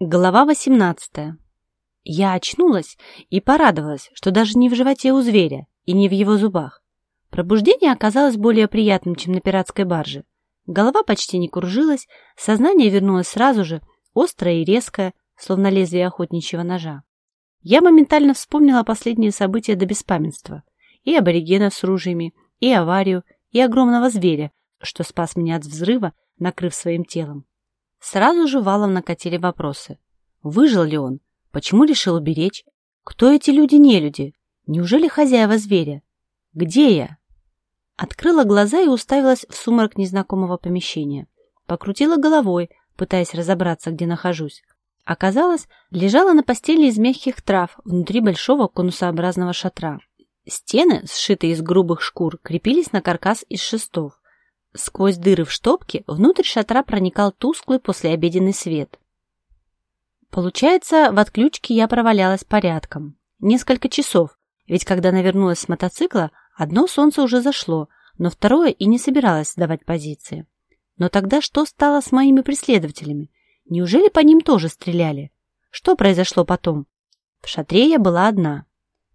Глава 18. Я очнулась и порадовалась, что даже не в животе у зверя и не в его зубах. Пробуждение оказалось более приятным, чем на пиратской барже. Голова почти не кружилась, сознание вернулось сразу же, острое и резкое, словно лезвие охотничьего ножа. Я моментально вспомнила последние события до беспамятства. И аборигенов с ружьями, и аварию, и огромного зверя, что спас меня от взрыва, накрыв своим телом. Сразу же валом накатили вопросы. Выжил ли он? Почему решил уберечь? Кто эти люди-нелюди? Неужели хозяева зверя? Где я? Открыла глаза и уставилась в сумрак незнакомого помещения. Покрутила головой, пытаясь разобраться, где нахожусь. Оказалось, лежала на постели из мягких трав внутри большого конусообразного шатра. Стены, сшитые из грубых шкур, крепились на каркас из шестов. Сквозь дыры в штопке внутрь шатра проникал тусклый послеобеденный свет. Получается, в отключке я провалялась порядком. Несколько часов, ведь когда навернулась с мотоцикла, одно солнце уже зашло, но второе и не собиралось сдавать позиции. Но тогда что стало с моими преследователями? Неужели по ним тоже стреляли? Что произошло потом? В шатре я была одна.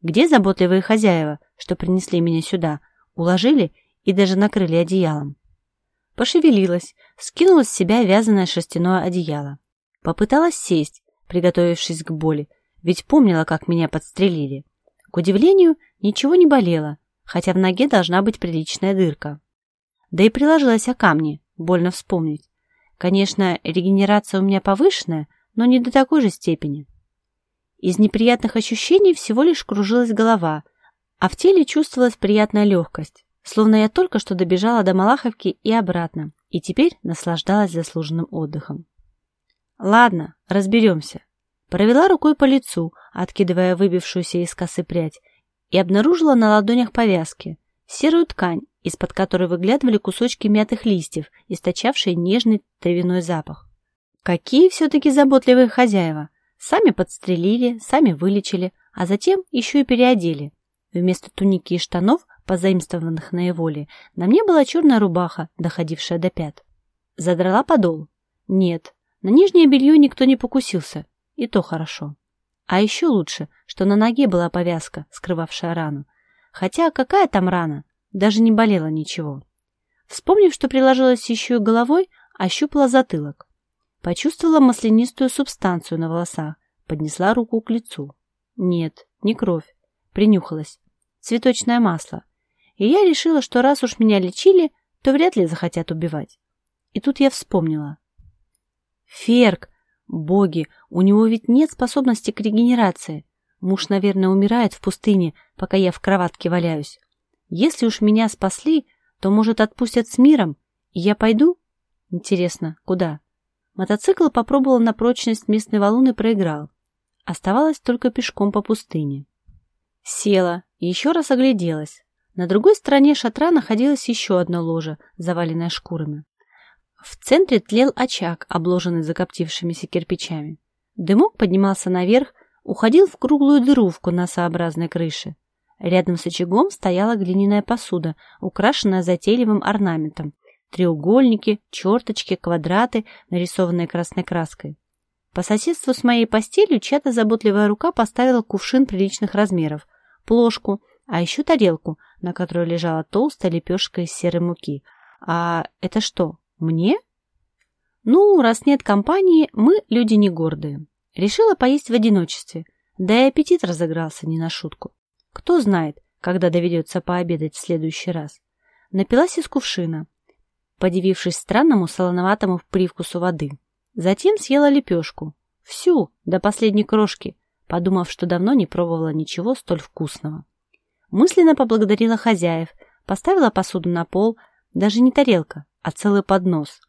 Где заботливые хозяева, что принесли меня сюда, уложили и даже накрыли одеялом? Пошевелилась, скинула с себя вязаное шерстяное одеяло. Попыталась сесть, приготовившись к боли, ведь помнила, как меня подстрелили. К удивлению, ничего не болело, хотя в ноге должна быть приличная дырка. Да и приложилась о камни, больно вспомнить. Конечно, регенерация у меня повышенная, но не до такой же степени. Из неприятных ощущений всего лишь кружилась голова, а в теле чувствовалась приятная легкость. Словно я только что добежала до Малаховки и обратно, и теперь наслаждалась заслуженным отдыхом. Ладно, разберемся. Провела рукой по лицу, откидывая выбившуюся из косы прядь, и обнаружила на ладонях повязки, серую ткань, из-под которой выглядывали кусочки мятых листьев, источавшие нежный травяной запах. Какие все-таки заботливые хозяева! Сами подстрелили, сами вылечили, а затем еще и переодели. Вместо туники и штанов позаимствованных на Эволе, на мне была черная рубаха, доходившая до пят. Задрала подол. Нет, на нижнее белье никто не покусился, и то хорошо. А еще лучше, что на ноге была повязка, скрывавшая рану. Хотя какая там рана? Даже не болело ничего. Вспомнив, что приложилась еще и головой, ощупала затылок. Почувствовала маслянистую субстанцию на волосах, поднесла руку к лицу. Нет, не кровь. Принюхалась. Цветочное масло и я решила, что раз уж меня лечили, то вряд ли захотят убивать. И тут я вспомнила. Ферк! Боги, у него ведь нет способности к регенерации. Муж, наверное, умирает в пустыне, пока я в кроватке валяюсь. Если уж меня спасли, то, может, отпустят с миром, и я пойду? Интересно, куда? Мотоцикл попробовал на прочность местный валун и проиграл. Оставалось только пешком по пустыне. Села и еще раз огляделась. На другой стороне шатра находилось еще одно ложе, заваленное шкурами. В центре тлел очаг, обложенный закоптившимися кирпичами. Дымок поднимался наверх, уходил в круглую дыру в конусообразной крыше. Рядом с очагом стояла глиняная посуда, украшенная затейливым орнаментом. Треугольники, черточки, квадраты, нарисованные красной краской. По соседству с моей постелью чья-то заботливая рука поставила кувшин приличных размеров, плошку, а еще тарелку, на которой лежала толстая лепешка из серой муки. А это что, мне? Ну, раз нет компании, мы люди не гордые. Решила поесть в одиночестве, да и аппетит разыгрался не на шутку. Кто знает, когда доведется пообедать в следующий раз. Напилась из кувшина, подивившись странному солоноватому привкусу воды. Затем съела лепешку. Всю, до последней крошки, подумав, что давно не пробовала ничего столь вкусного. Мысленно поблагодарила хозяев, поставила посуду на пол, даже не тарелка, а целый поднос.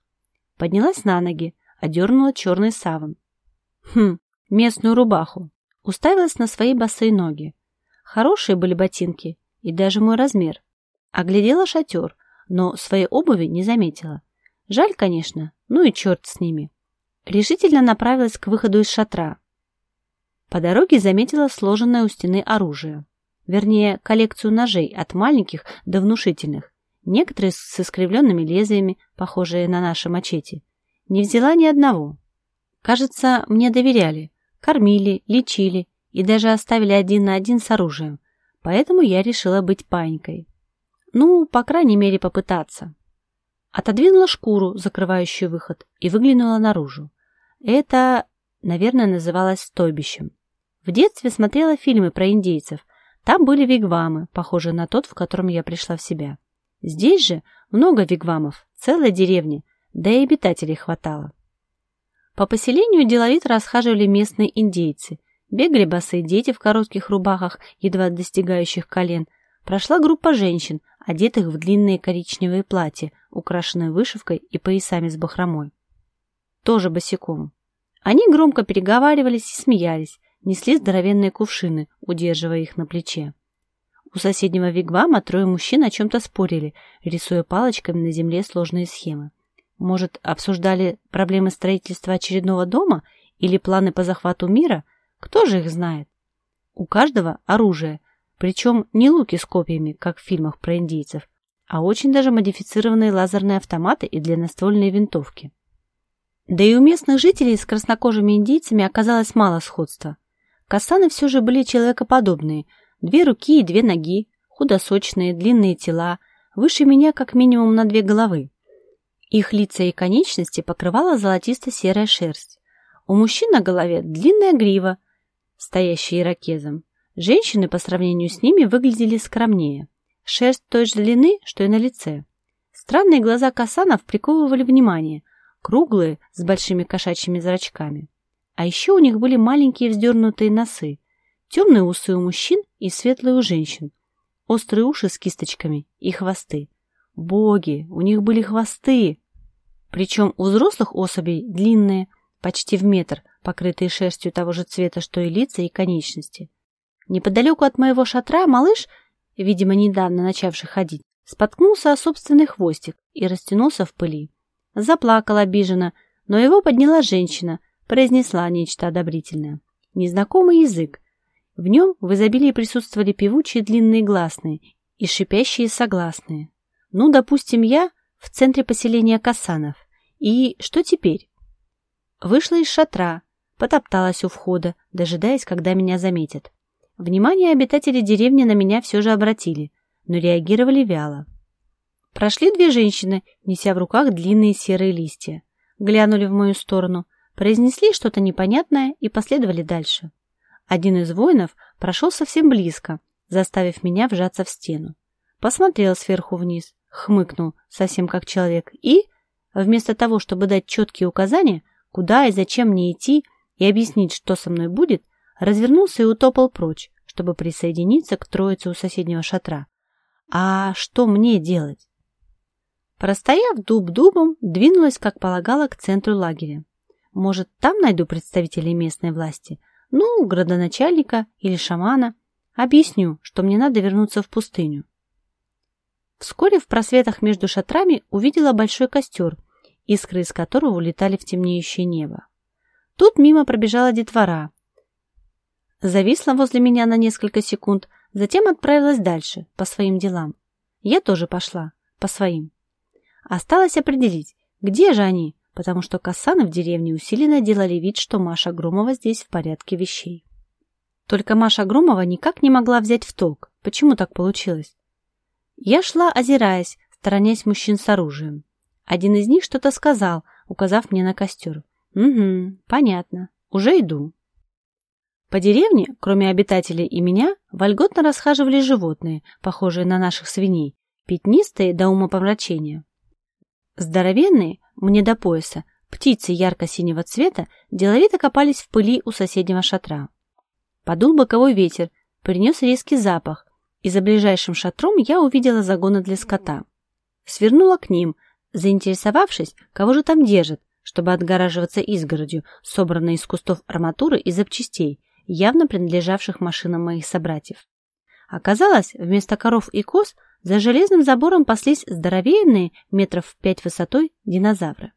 Поднялась на ноги, одернула черный саван. Хм, местную рубаху. Уставилась на свои босые ноги. Хорошие были ботинки и даже мой размер. Оглядела шатер, но своей обуви не заметила. Жаль, конечно, ну и черт с ними. Решительно направилась к выходу из шатра. По дороге заметила сложенное у стены оружие. Вернее, коллекцию ножей от маленьких до внушительных. Некоторые с искривленными лезвиями, похожие на наши мачете. Не взяла ни одного. Кажется, мне доверяли, кормили, лечили и даже оставили один на один с оружием, поэтому я решила быть панькой. Ну, по крайней мере, попытаться. Отодвинула шкуру, закрывающую выход, и выглянула наружу. Это, наверное, называлось стойбищем. В детстве смотрела фильмы про индейцев. Там были вигвамы, похожие на тот, в котором я пришла в себя. Здесь же много вигвамов, целая деревня, да и обитателей хватало. По поселению деловито расхаживали местные индейцы. Бегали босые дети в коротких рубахах, едва достигающих колен. Прошла группа женщин, одетых в длинные коричневые платья, украшенные вышивкой и поясами с бахромой. Тоже босиком. Они громко переговаривались и смеялись, несли здоровенные кувшины, удерживая их на плече. У соседнего вигвама трое мужчин о чем-то спорили, рисуя палочками на земле сложные схемы. Может, обсуждали проблемы строительства очередного дома или планы по захвату мира? Кто же их знает? У каждого оружие, причем не луки с копьями, как в фильмах про индейцев, а очень даже модифицированные лазерные автоматы и длинноствольные винтовки. Да и у местных жителей с краснокожими индейцами оказалось мало сходства. Кассаны все же были человекоподобные, две руки и две ноги, худосочные, длинные тела, выше меня как минимум на две головы. Их лица и конечности покрывала золотисто-серая шерсть. У мужчин на голове длинная грива, стоящая ирокезом. Женщины по сравнению с ними выглядели скромнее. Шерсть той же длины, что и на лице. Странные глаза касанов приковывали внимание, круглые, с большими кошачьими зрачками. А еще у них были маленькие вздернутые носы, темные усы у мужчин и светлые у женщин, острые уши с кисточками и хвосты. Боги, у них были хвосты! Причем у взрослых особей длинные, почти в метр, покрытые шерстью того же цвета, что и лица и конечности. Неподалеку от моего шатра малыш, видимо, недавно начавший ходить, споткнулся о собственный хвостик и растянулся в пыли. Заплакал обиженно, но его подняла женщина, произнесла нечто одобрительное. Незнакомый язык. В нем в изобилии присутствовали певучие длинные гласные и шипящие согласные. Ну, допустим, я в центре поселения Касанов. И что теперь? Вышла из шатра, потопталась у входа, дожидаясь, когда меня заметят. Внимание обитателей деревни на меня все же обратили, но реагировали вяло. Прошли две женщины, неся в руках длинные серые листья. Глянули в мою сторону, произнесли что-то непонятное и последовали дальше. Один из воинов прошел совсем близко, заставив меня вжаться в стену. Посмотрел сверху вниз, хмыкнул, совсем как человек, и, вместо того, чтобы дать четкие указания, куда и зачем мне идти и объяснить, что со мной будет, развернулся и утопал прочь, чтобы присоединиться к троице у соседнего шатра. А что мне делать? Простояв дуб дубом, двинулась, как полагала, к центру лагеря. Может, там найду представителей местной власти? Ну, градоначальника или шамана. Объясню, что мне надо вернуться в пустыню. Вскоре в просветах между шатрами увидела большой костер, искры из которого улетали в темнеющее небо. Тут мимо пробежала детвора. Зависла возле меня на несколько секунд, затем отправилась дальше, по своим делам. Я тоже пошла, по своим. Осталось определить, где же они, потому что Касаны в деревне усиленно делали вид, что Маша Громова здесь в порядке вещей. Только Маша Громова никак не могла взять в толк, почему так получилось. Я шла, озираясь, сторонясь мужчин с оружием. Один из них что-то сказал, указав мне на костер. «Угу, понятно. Уже иду». По деревне, кроме обитателей и меня, вольготно расхаживали животные, похожие на наших свиней, пятнистые до умопомрачения. Здоровенные, мне до пояса, птицы ярко-синего цвета деловито копались в пыли у соседнего шатра. Подул боковой ветер, принес резкий запах, и за ближайшим шатром я увидела загоны для скота. Свернула к ним, заинтересовавшись, кого же там держат, чтобы отгораживаться изгородью, собранной из кустов арматуры и запчастей, явно принадлежавших машинам моих собратьев. Оказалось, вместо коров и коз за железным забором паслись здоровенные, метров в пять высотой, динозавры.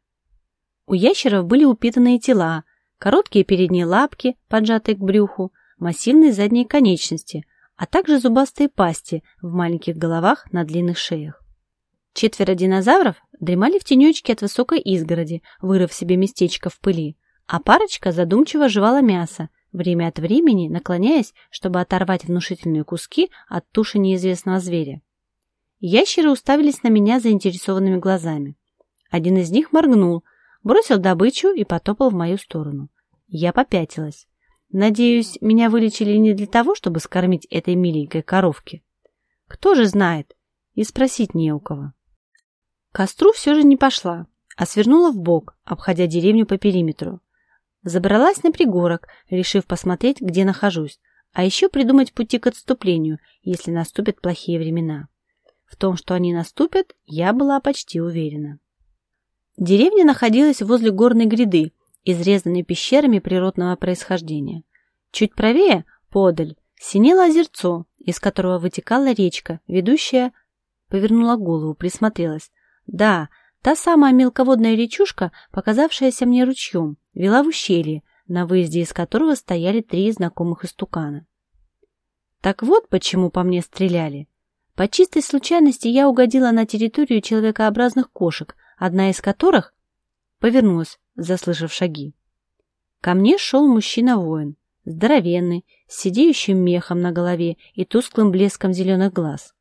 У ящеров были упитанные тела, короткие передние лапки, поджатые к брюху, массивные задние конечности – а также зубастые пасти в маленьких головах на длинных шеях. Четверо динозавров дремали в тенечке от высокой изгороди, вырыв себе местечко в пыли. а парочка задумчиво жевала мясо, время от времени наклоняясь, чтобы оторвать внушительные куски от туши неизвестного зверя. Ящеры уставились на меня заинтересованными глазами. Один из них моргнул, бросил добычу и потопал в мою сторону. Я попятилась. Надеюсь, меня вылечили не для того, чтобы скормить этой миленькой коровке. Кто же знает? И спросить не у кого. К костру все же не пошла, а свернула в бок, обходя деревню по периметру. Забралась на пригорок, решив посмотреть, где нахожусь, а еще придумать пути к отступлению, если наступят плохие времена. В том, что они наступят, я была почти уверена. Деревня находилась возле горной гряды, изрезанной пещерами природного происхождения. Чуть правее, подаль, синело озерцо, из которого вытекала речка, ведущая... Повернула голову, присмотрелась. Да, та самая мелководная речушка, показавшаяся мне ручьем, вела в ущелье, на выезде из которого стояли три знакомых истукана. Так вот, почему по мне стреляли. По чистой случайности я угодила на территорию человекообразных кошек, одна из которых повернулась, заслышав шаги. Ко мне шел мужчина-воин, здоровенный, с сидеющим мехом на голове и тусклым блеском зеленых глаз.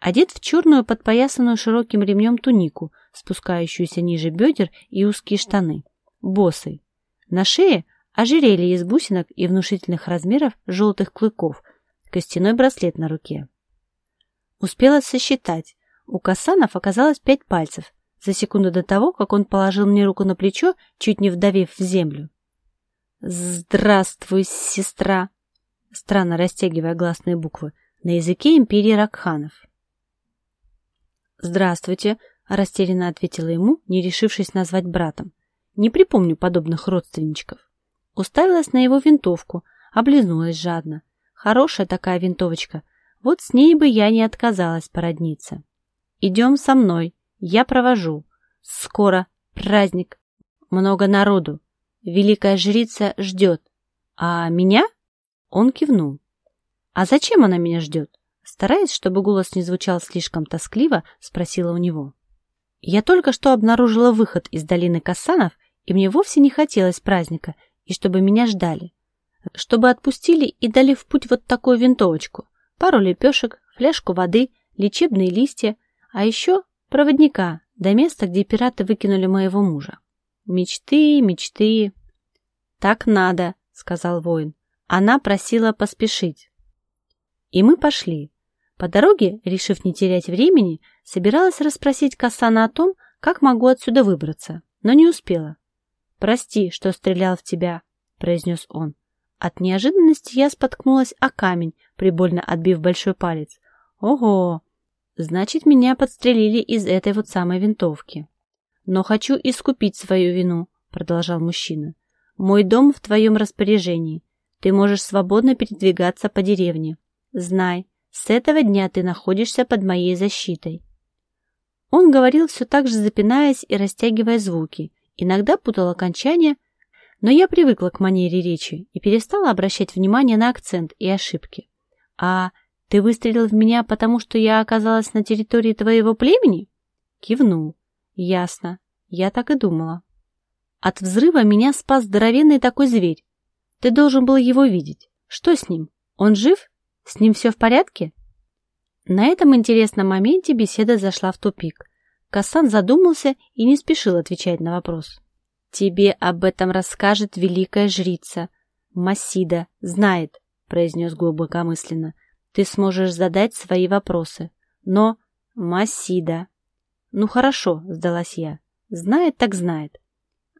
Одет в черную подпоясанную широким ремнем тунику, спускающуюся ниже бедер и узкие штаны. Босый. На шее ожерелье из бусинок и внушительных размеров желтых клыков, костяной браслет на руке. Успела сосчитать. У Касанов оказалось пять пальцев, за секунду до того, как он положил мне руку на плечо, чуть не вдавив в землю. «Здравствуй, сестра!» странно растягивая гласные буквы, на языке империи Ракханов. «Здравствуйте», — растерянно ответила ему, не решившись назвать братом. «Не припомню подобных родственничков». Уставилась на его винтовку, облизнулась жадно. Хорошая такая винтовочка, вот с ней бы я не отказалась породниться. «Идем со мной», я провожу. Скоро праздник. Много народу. Великая жрица ждет. А меня? Он кивнул. А зачем она меня ждет? Стараясь, чтобы голос не звучал слишком тоскливо, спросила у него. Я только что обнаружила выход из долины Кассанов, и мне вовсе не хотелось праздника, и чтобы меня ждали. Чтобы отпустили и дали в путь вот такую винтовочку, пару лепешек, фляжку воды, лечебные листья, а еще Проводника до места, где пираты выкинули моего мужа. Мечты, мечты. Так надо, сказал воин. Она просила поспешить. И мы пошли. По дороге, решив не терять времени, собиралась расспросить Касана о том, как могу отсюда выбраться, но не успела. «Прости, что стрелял в тебя», — произнес он. От неожиданности я споткнулась о камень, прибольно отбив большой палец. «Ого! Значит, меня подстрелили из этой вот самой винтовки. Но хочу искупить свою вину, продолжал мужчина. Мой дом в твоем распоряжении. Ты можешь свободно передвигаться по деревне. Знай, с этого дня ты находишься под моей защитой. Он говорил все так же запинаясь и растягивая звуки, иногда путал окончания, но я привыкла к манере речи и перестала обращать внимание на акцент и ошибки. А «Ты выстрелил в меня, потому что я оказалась на территории твоего племени?» Кивнул. «Ясно. Я так и думала». «От взрыва меня спас здоровенный такой зверь. Ты должен был его видеть. Что с ним? Он жив? С ним все в порядке?» На этом интересном моменте беседа зашла в тупик. Касан задумался и не спешил отвечать на вопрос. «Тебе об этом расскажет великая жрица. Масида знает», — произнес глубокомысленно ты сможешь задать свои вопросы. Но... Масида. Ну хорошо, сдалась я. Знает так знает.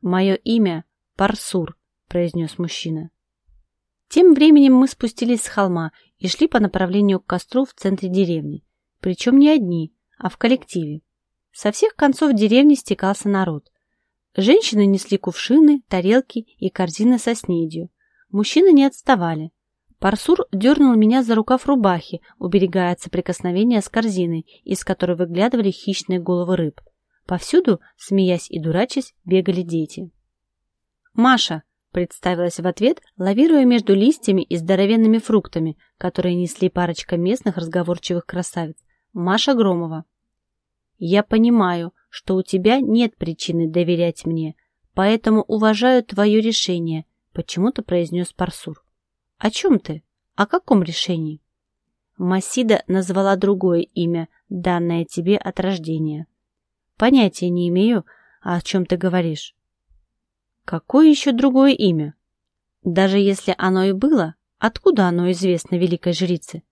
Мое имя Парсур, произнес мужчина. Тем временем мы спустились с холма и шли по направлению к костру в центре деревни. Причем не одни, а в коллективе. Со всех концов деревни стекался народ. Женщины несли кувшины, тарелки и корзины со снедью. Мужчины не отставали. Парсур дернул меня за рукав рубахи, уберегая от соприкосновения с корзиной, из которой выглядывали хищные головы рыб. Повсюду, смеясь и дурачась, бегали дети. «Маша!» — представилась в ответ, лавируя между листьями и здоровенными фруктами, которые несли парочка местных разговорчивых красавиц. «Маша Громова!» «Я понимаю, что у тебя нет причины доверять мне», поэтому уважаю твое решение», — почему-то произнес Парсур. «О чем ты? О каком решении?» Масида назвала другое имя, данное тебе от рождения. Понятия не имею, о чем ты говоришь. Какое еще другое имя? Даже если оно и было, откуда оно известно великой жрице?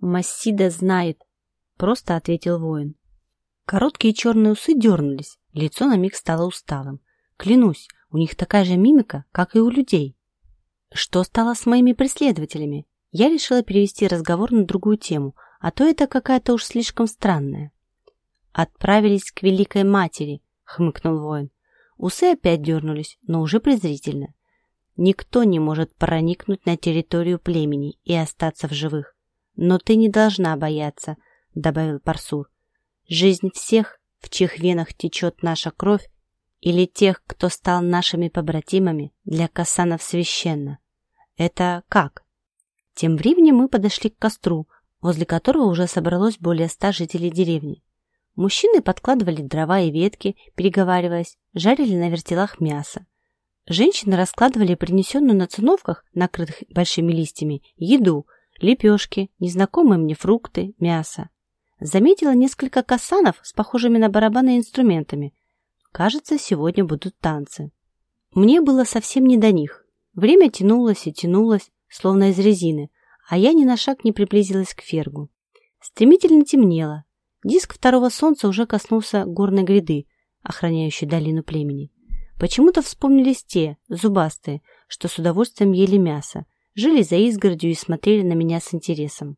Масида знает, просто ответил воин. Короткие черные усы дернулись, лицо на миг стало усталым. Клянусь, у них такая же мимика, как и у людей. Что стало с моими преследователями? Я решила перевести разговор на другую тему, а то это какая-то уж слишком странная. «Отправились к Великой Матери», — хмыкнул воин. Усы опять дернулись, но уже презрительно. «Никто не может проникнуть на территорию племени и остаться в живых. Но ты не должна бояться», — добавил Парсур. «Жизнь всех, в чьих венах течет наша кровь, или тех, кто стал нашими побратимами, для касанов священна. Это как?» Тем временем мы подошли к костру, возле которого уже собралось более ста жителей деревни. Мужчины подкладывали дрова и ветки, переговариваясь, жарили на вертелах мясо. Женщины раскладывали принесенную на циновках, накрытых большими листьями, еду, лепешки, незнакомые мне фрукты, мясо. Заметила несколько касанов с похожими на барабаны инструментами. Кажется, сегодня будут танцы. Мне было совсем не до них. Время тянулось и тянулось, словно из резины, а я ни на шаг не приблизилась к Фергу. Стремительно темнело. Диск второго солнца уже коснулся горной гряды, охраняющей долину племени. Почему-то вспомнились те, зубастые, что с удовольствием ели мясо, жили за изгородью и смотрели на меня с интересом.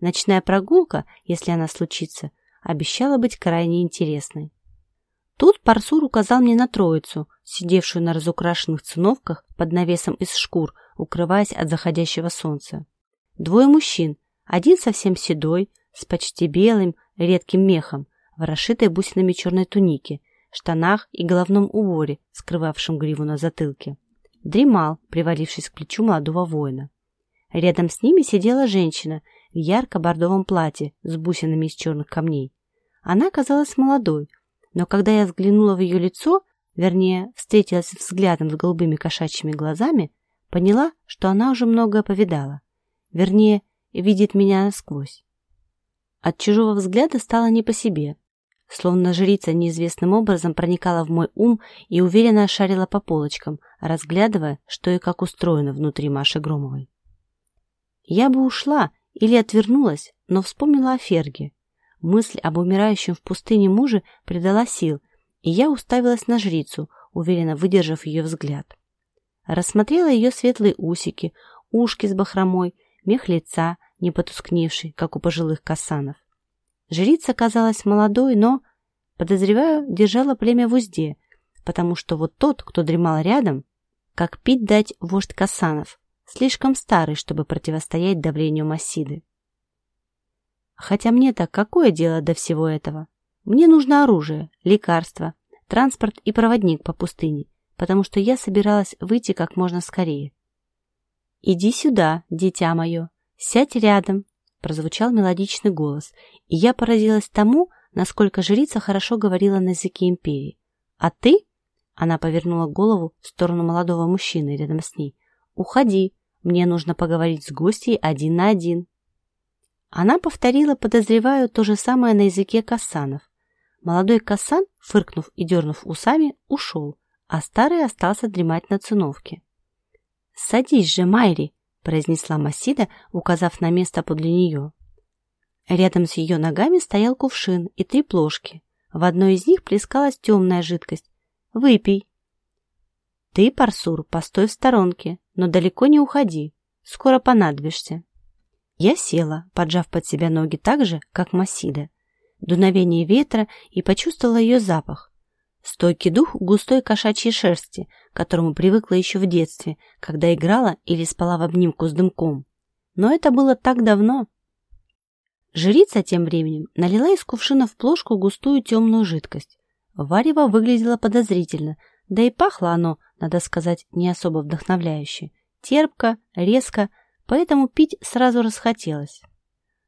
Ночная прогулка, если она случится, обещала быть крайне интересной. Тут Парсур указал мне на троицу, сидевшую на разукрашенных циновках под навесом из шкур, укрываясь от заходящего солнца. Двое мужчин, один совсем седой, с почти белым, редким мехом, в расшитой бусинами черной тунике, штанах и головном уборе, скрывавшем гриву на затылке. Дремал, привалившись к плечу молодого воина. Рядом с ними сидела женщина в ярко-бордовом платье с бусинами из черных камней. Она казалась молодой, но когда я взглянула в ее лицо, вернее, встретилась взглядом с голубыми кошачьими глазами, Поняла, что она уже многое повидала. Вернее, видит меня насквозь. От чужого взгляда стало не по себе. Словно жрица неизвестным образом проникала в мой ум и уверенно шарила по полочкам, разглядывая, что и как устроено внутри Маши Громовой. Я бы ушла или отвернулась, но вспомнила о Ферге. Мысль об умирающем в пустыне муже придала сил, и я уставилась на жрицу, уверенно выдержав ее взгляд. Рассмотрела ее светлые усики, ушки с бахромой, мех лица, не потускневший, как у пожилых касанов. Жрица казалась молодой, но, подозреваю, держала племя в узде, потому что вот тот, кто дремал рядом, как пить дать вождь касанов, слишком старый, чтобы противостоять давлению Масиды. Хотя мне-то какое дело до всего этого? Мне нужно оружие, лекарства, транспорт и проводник по пустыне, потому что я собиралась выйти как можно скорее. «Иди сюда, дитя мое, сядь рядом», — прозвучал мелодичный голос, и я поразилась тому, насколько жрица хорошо говорила на языке империи. «А ты?» — она повернула голову в сторону молодого мужчины рядом с ней. «Уходи, мне нужно поговорить с гостьей один на один». Она повторила, подозреваю, то же самое на языке кассанов. Молодой кассан, фыркнув и дернув усами, ушел, а старый остался дремать на циновке. «Садись же, Майри!» – произнесла Масида, указав на место подле нее. Рядом с ее ногами стоял кувшин и три плошки. В одной из них плескалась темная жидкость. «Выпей!» «Ты, Парсур, постой в сторонке, но далеко не уходи. Скоро понадобишься». Я села, поджав под себя ноги так же, как Масида. Дуновение ветра и почувствовала ее запах. Стойкий дух густой кошачьей шерсти, к которому привыкла еще в детстве, когда играла или спала в обнимку с дымком. Но это было так давно. Жрица тем временем налила из кувшина в плошку густую темную жидкость. Варево выглядело подозрительно, да и пахло оно, надо сказать, не особо вдохновляюще. Терпко, резко, поэтому пить сразу расхотелось.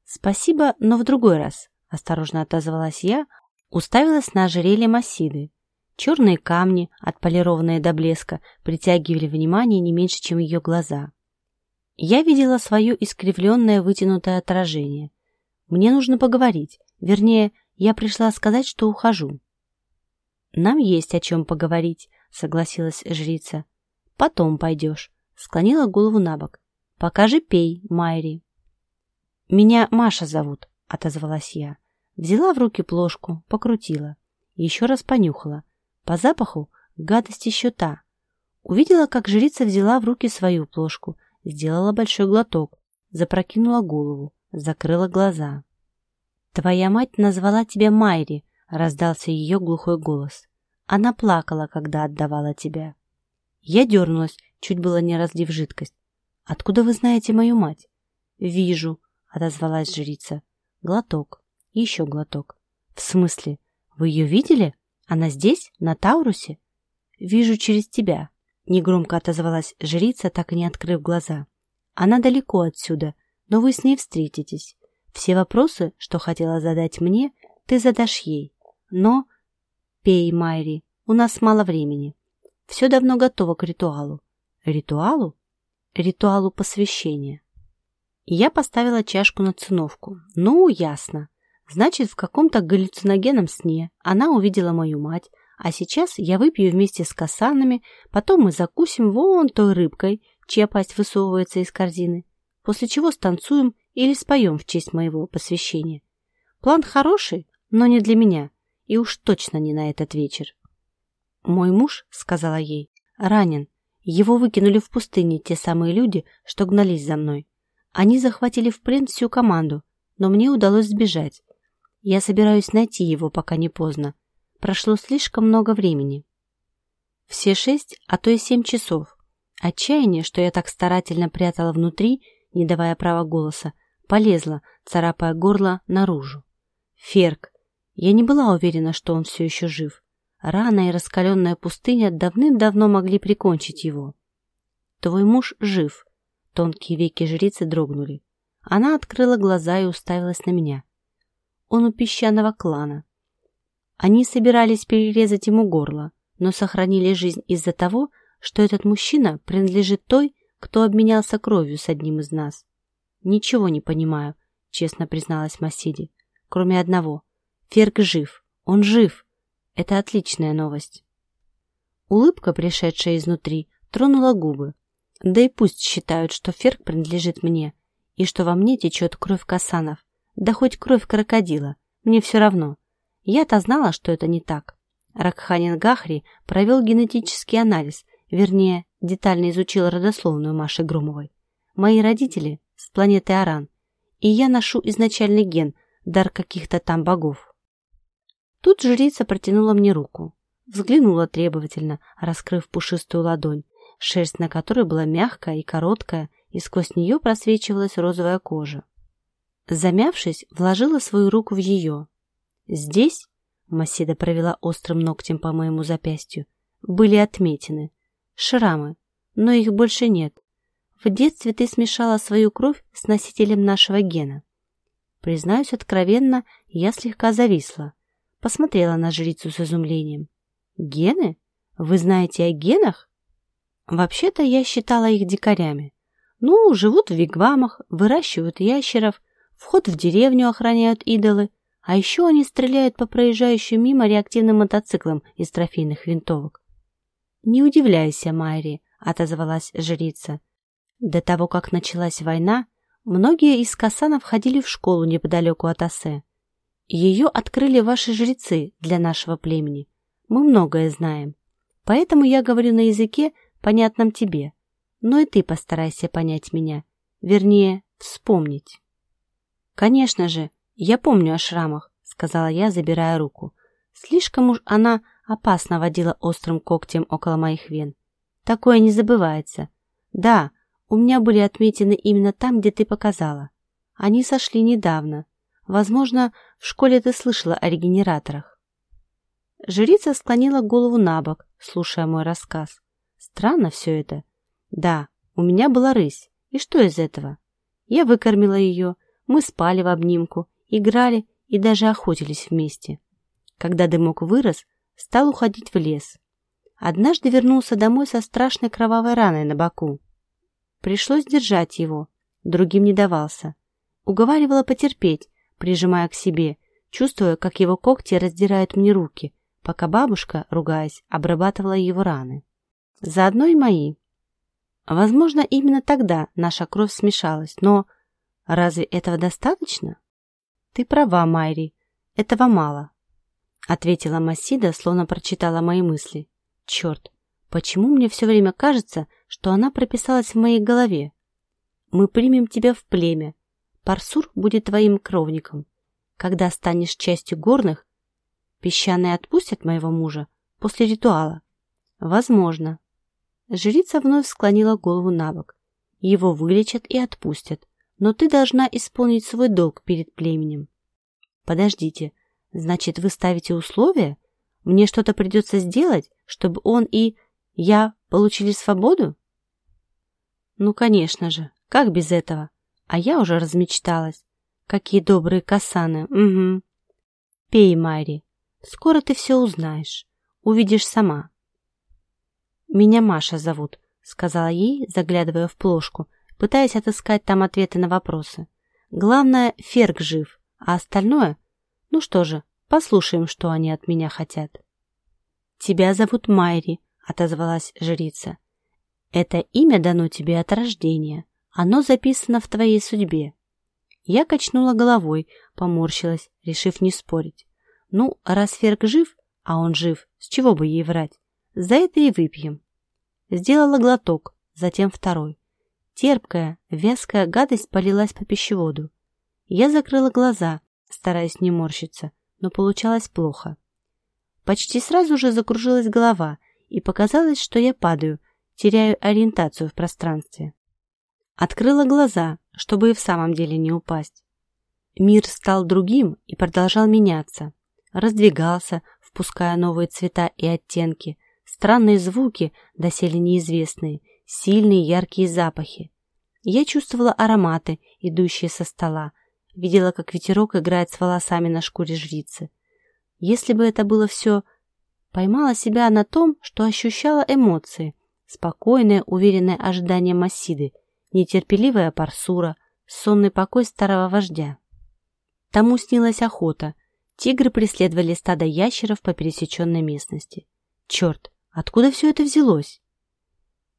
«Спасибо, но в другой раз», — осторожно отозвалась я, уставилась на ожерелье Масиды, Черные камни, отполированные до блеска, притягивали внимание не меньше, чем ее глаза. Я видела свое искривленное вытянутое отражение. Мне нужно поговорить. Вернее, я пришла сказать, что ухожу. «Нам есть о чем поговорить», — согласилась жрица. «Потом пойдешь», — склонила голову на бок. «Пока же пей, Майри». «Меня Маша зовут», — отозвалась я. Взяла в руки плошку, покрутила. Еще раз понюхала. По запаху гадость еще та. Увидела, как жрица взяла в руки свою плошку, сделала большой глоток, запрокинула голову, закрыла глаза. «Твоя мать назвала тебя Майри», — раздался ее глухой голос. «Она плакала, когда отдавала тебя». Я дернулась, чуть было не разлив жидкость. «Откуда вы знаете мою мать?» «Вижу», отозвалась жрица. Глоток. Еще глоток. В смысле? Вы ее видели? Она здесь, на Таурусе? Вижу через тебя. Негромко отозвалась жрица, так и не открыв глаза. Она далеко отсюда, но вы с ней встретитесь. Все вопросы, что хотела задать мне, ты задашь ей. Но... Пей, Майри, у нас мало времени. Все давно готово к ритуалу. Ритуалу? Ритуалу посвящения. Я поставила чашку на циновку. Ну, ясно. Значит, в каком-то галлюциногенном сне она увидела мою мать, а сейчас я выпью вместе с касанами, потом мы закусим вон той рыбкой, чья пасть высовывается из корзины, после чего станцуем или споем в честь моего посвящения. План хороший, но не для меня, и уж точно не на этот вечер. «Мой муж», — сказала ей, — «ранен. Его выкинули в пустыне те самые люди, что гнались за мной. Они захватили в плен всю команду, но мне удалось сбежать. Я собираюсь найти его, пока не поздно. Прошло слишком много времени. Все шесть, а то и семь часов. Отчаяние, что я так старательно прятала внутри, не давая права голоса, полезло, царапая горло наружу. Ферк. Я не была уверена, что он все еще жив. Рана и раскаленная пустыня давным-давно могли прикончить его. Твой муж жив. Тонкие веки жрицы дрогнули. Она открыла глаза и уставилась на меня. Он у песчаного клана. Они собирались перерезать ему горло, но сохранили жизнь из-за того, что этот мужчина принадлежит той, кто обменялся кровью с одним из нас. «Ничего не понимаю», — честно призналась Масиди. «Кроме одного. Ферк жив. Он жив. Это отличная новость». Улыбка, пришедшая изнутри, тронула губы, да и пусть считают, что ферк принадлежит мне, и что во мне течет кровь касанов, да хоть кровь крокодила, мне все равно. Я-то знала, что это не так. Ракханин Гахри провел генетический анализ, вернее, детально изучил родословную Маши Громовой. Мои родители с планеты Аран, и я ношу изначальный ген, дар каких-то там богов. Тут жрица протянула мне руку, взглянула требовательно, раскрыв пушистую ладонь, шерсть на которой была мягкая и короткая, и сквозь нее просвечивалась розовая кожа. Замявшись, вложила свою руку в ее. Здесь, Масида провела острым ногтем по моему запястью, были отметины, шрамы, но их больше нет. В детстве ты смешала свою кровь с носителем нашего гена. Признаюсь откровенно, я слегка зависла. Посмотрела на жрицу с изумлением. «Гены? Вы знаете о генах?» Вообще-то я считала их дикарями. Ну, живут в вигвамах, выращивают ящеров, вход в деревню охраняют идолы, а еще они стреляют по проезжающим мимо реактивным мотоциклам из трофейных винтовок. «Не удивляйся, Майри», — отозвалась жрица. До того, как началась война, многие из касанов ходили в школу неподалеку от Асе. Ее открыли ваши жрецы для нашего племени. Мы многое знаем. Поэтому я говорю на языке, понятном тебе. Но и ты постарайся понять меня. Вернее, вспомнить. Конечно же, я помню о шрамах, сказала я, забирая руку. Слишком уж она опасно водила острым когтем около моих вен. Такое не забывается. Да, у меня были отметины именно там, где ты показала. Они сошли недавно. Возможно, в школе ты слышала о регенераторах. Жрица склонила голову на бок, слушая мой рассказ. Странно все это. Да, у меня была рысь. И что из этого? Я выкормила ее, мы спали в обнимку, играли и даже охотились вместе. Когда дымок вырос, стал уходить в лес. Однажды вернулся домой со страшной кровавой раной на боку. Пришлось держать его, другим не давался. Уговаривала потерпеть, прижимая к себе, чувствуя, как его когти раздирают мне руки, пока бабушка, ругаясь, обрабатывала его раны. Заодно и мои. Возможно, именно тогда наша кровь смешалась, но разве этого достаточно? Ты права, Майри, этого мало, ответила Масида, словно прочитала мои мысли. Черт, почему мне все время кажется, что она прописалась в моей голове? Мы примем тебя в племя. Парсур будет твоим кровником. Когда станешь частью горных, песчаные отпустят моего мужа после ритуала. Возможно. Жрица вновь склонила голову на бок. Его вылечат и отпустят, но ты должна исполнить свой долг перед племенем. Подождите, значит, вы ставите условия? Мне что-то придется сделать, чтобы он и я получили свободу? Ну, конечно же, как без этого? А я уже размечталась. Какие добрые касаны, угу. Пей, Майри, скоро ты все узнаешь, увидишь сама. «Меня Маша зовут», — сказала ей, заглядывая в плошку, пытаясь отыскать там ответы на вопросы. «Главное, Ферк жив, а остальное... Ну что же, послушаем, что они от меня хотят». «Тебя зовут Майри», — отозвалась жрица. «Это имя дано тебе от рождения. Оно записано в твоей судьбе». Я качнула головой, поморщилась, решив не спорить. «Ну, раз Ферк жив, а он жив, с чего бы ей врать? За это и выпьем. Сделала глоток, затем второй. Терпкая, вязкая гадость полилась по пищеводу. Я закрыла глаза, стараясь не морщиться, но получалось плохо. Почти сразу же закружилась голова, и показалось, что я падаю, теряю ориентацию в пространстве. Открыла глаза, чтобы и в самом деле не упасть. Мир стал другим и продолжал меняться. Раздвигался, впуская новые цвета и оттенки, Странные звуки, доселе неизвестные, сильные яркие запахи. Я чувствовала ароматы, идущие со стола, видела, как ветерок играет с волосами на шкуре жрицы. Если бы это было все... Поймала себя на том, что ощущала эмоции, спокойное, уверенное ожидание Массиды, нетерпеливая парсура, сонный покой старого вождя. Тому снилась охота. Тигры преследовали стадо ящеров по пересеченной местности. Черт, Откуда все это взялось?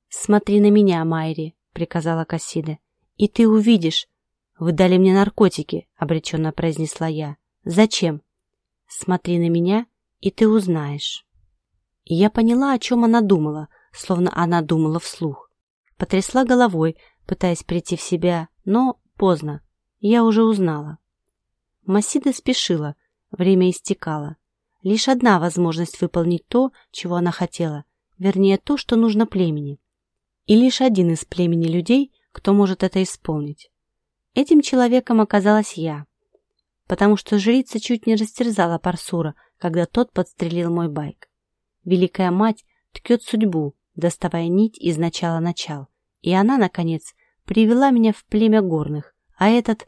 «Смотри на меня, Майри», — приказала Кассида. «И ты увидишь. Вы дали мне наркотики», — обреченно произнесла я. «Зачем?» «Смотри на меня, и ты узнаешь». Я поняла, о чем она думала, словно она думала вслух. Потрясла головой, пытаясь прийти в себя, но поздно. Я уже узнала. Масида спешила, время истекало. Лишь одна возможность выполнить то, чего она хотела, вернее то, что нужно племени. И лишь один из племени людей, кто может это исполнить. Этим человеком оказалась я, потому что жрица чуть не растерзала Парсура, когда тот подстрелил мой байк. Великая мать ткет судьбу, доставая нить из начала начал, и она, наконец, привела меня в племя горных, а этот...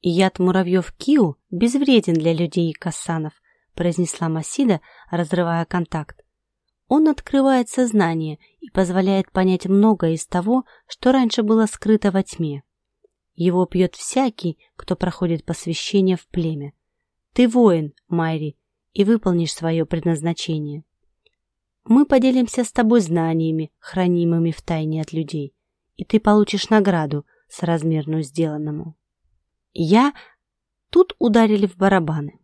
Яд муравьев Киу безвреден для людей и кассанов, произнесла Масида, разрывая контакт. Он открывает сознание и позволяет понять многое из того, что раньше было скрыто во тьме. Его пьет всякий, кто проходит посвящение в племя. Ты воин, Майри, и выполнишь свое предназначение. Мы поделимся с тобой знаниями, хранимыми в тайне от людей, и ты получишь награду, соразмерную сделанному. Я... Тут ударили в барабаны.